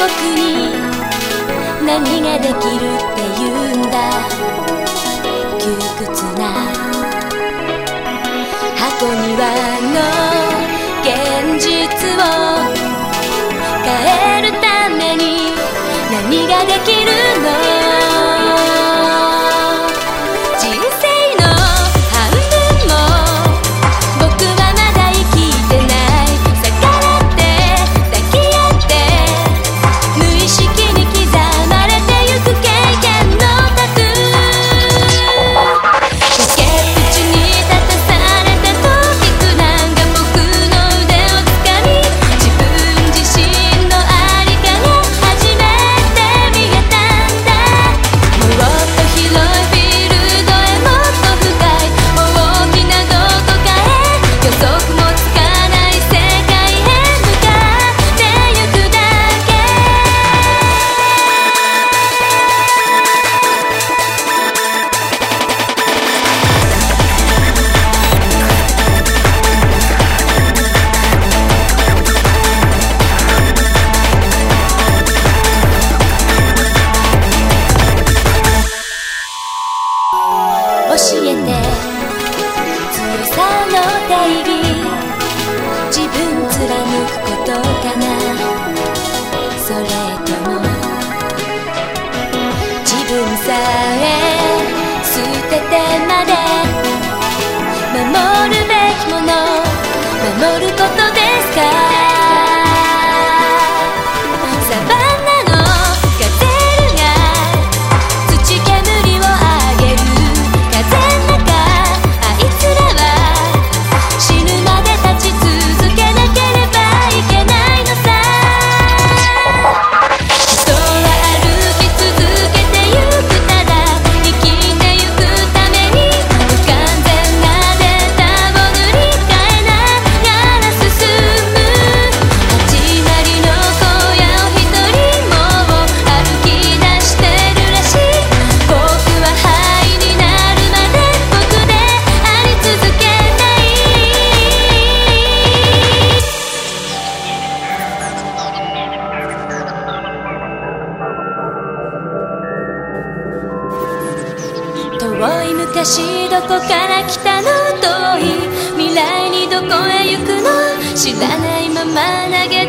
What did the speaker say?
僕に何ができるって言うんだ遠い昔どこから来たの？遠い未来にどこへ行くの？知らないまま投げ